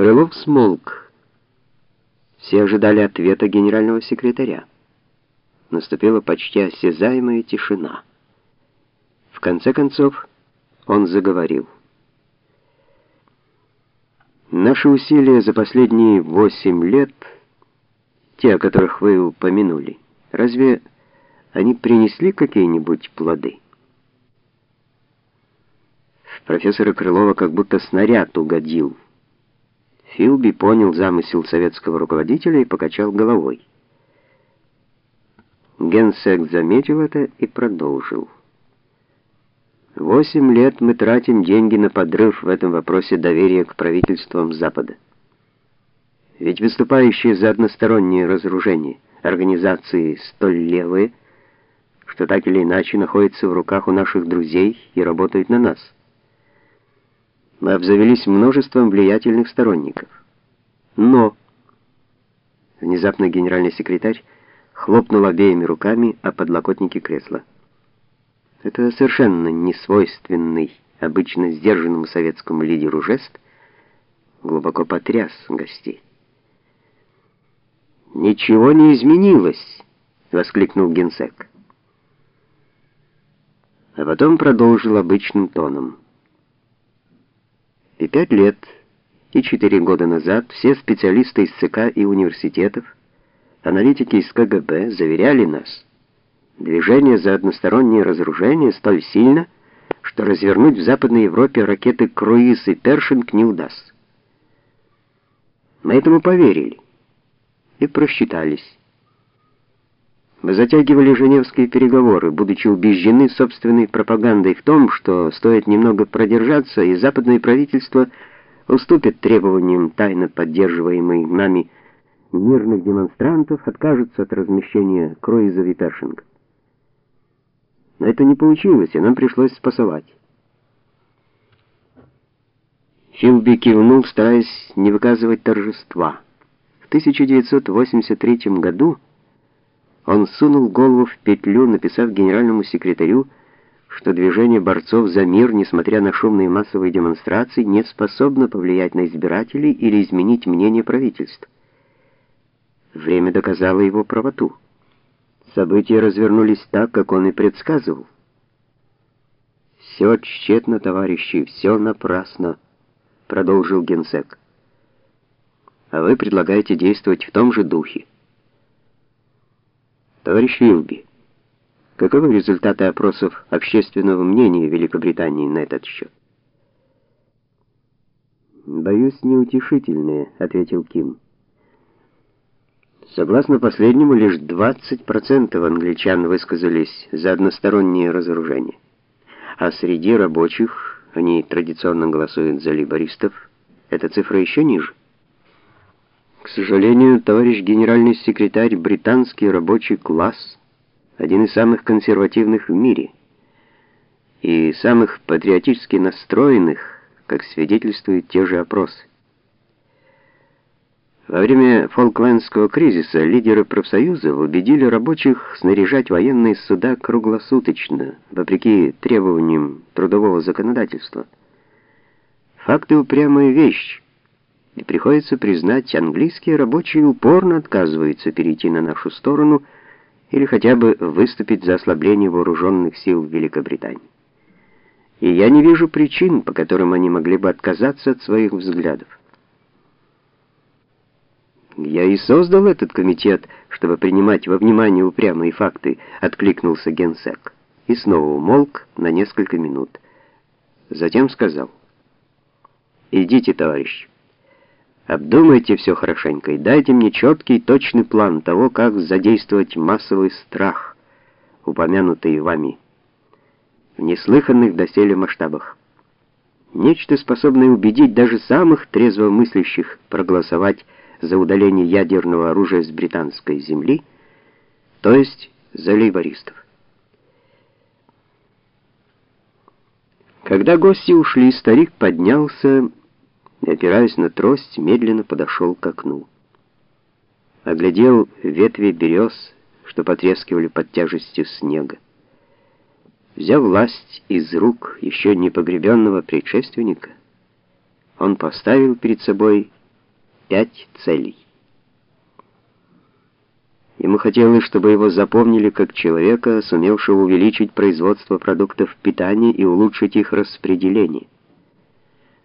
Крылов смолк. Все ожидали ответа генерального секретаря. Наступила почти осязаемая тишина. В конце концов, он заговорил. Наши усилия за последние восемь лет, те, о которых вы упомянули, разве они принесли какие-нибудь плоды? В профессора Крылова как будто снаряд угодил. Филби понял замысел советского руководителя и покачал головой. Генсек заметил это и продолжил. Восемь лет мы тратим деньги на подрыв в этом вопросе доверия к правительствам Запада. Ведь выступающие за одностороннее разоружение организации столь левые, что так или иначе находятся в руках у наших друзей и работают на нас мы обзавелись множеством влиятельных сторонников. Но внезапно генеральный секретарь хлопнул обеими руками о подлокотнике кресла. Это совершенно не свойственный обычно сдержанному советскому лидеру жест глубоко потряс гостей. «Ничего не изменилось!» — воскликнул генсек. А потом продолжил обычным тоном — пять лет, и четыре года назад все специалисты из ЦК и университетов, аналитики из КГБ заверяли нас, движение за одностороннее разоружение столь сильно, что развернуть в Западной Европе ракеты «Круиз» и «Першинг» не удастся. Мы этому поверили и просчитались. Мы затягивали женевские переговоры, будучи убеждены собственной пропагандой в том, что стоит немного продержаться, и западное правительство уступит требованиям тайно поддерживаемой нами мирных демонстрантов, откажется от размещения круизов и першинг. Но это не получилось, и нам пришлось спасовать. Филби кивнул, стараясь не выказывать торжества. В 1983 году он сунул голову в петлю, написав генеральному секретарю, что движение борцов за мир, несмотря на шумные массовые демонстрации, не способно повлиять на избирателей или изменить мнение правительства. Время доказало его правоту. События развернулись так, как он и предсказывал. «Все тщетно, товарищи, все напрасно», — продолжил генсек. «А вы предлагаете действовать в том же духе. Товарищ Вилби, каковы результаты опросов общественного мнения Великобритании на этот счет? «Боюсь, неутешительные», — ответил Ким. Согласно последнему, лишь 20% англичан высказались за одностороннее разоружение. А среди рабочих, они традиционно голосуют за либористов, эта цифра еще ниже. К сожалению, товарищ генеральный секретарь, британский рабочий класс, один из самых консервативных в мире и самых патриотически настроенных, как свидетельствуют те же опросы. Во время Фолклендского кризиса лидеры профсоюзов убедили рабочих снаряжать военные суда круглосуточно, вопреки требованиям трудового законодательства. Факты упрямая вещь, и приходится признать, английские рабочие упорно отказываются перейти на нашу сторону или хотя бы выступить за ослабление вооруженных сил Великобритании. И я не вижу причин, по которым они могли бы отказаться от своих взглядов. «Я и создал этот комитет, чтобы принимать во внимание упрямые факты», — откликнулся генсек. И снова умолк на несколько минут. Затем сказал, «Идите, товарищ». Обдумайте все хорошенько и дайте мне четкий и точный план того, как задействовать массовый страх, упомянутый вами, в неслыханных доселе масштабах. Нечто, способное убедить даже самых трезвомыслящих проголосовать за удаление ядерного оружия с британской земли, то есть за лейбористов. Когда гости ушли, старик поднялся и, опираясь на трость, медленно подошел к окну. Оглядел ветви берез, что потрескивали под тяжестью снега. Взяв власть из рук еще не погребенного предшественника, он поставил перед собой пять целей. Ему хотелось, чтобы его запомнили как человека, сумевшего увеличить производство продуктов питания и улучшить их распределение.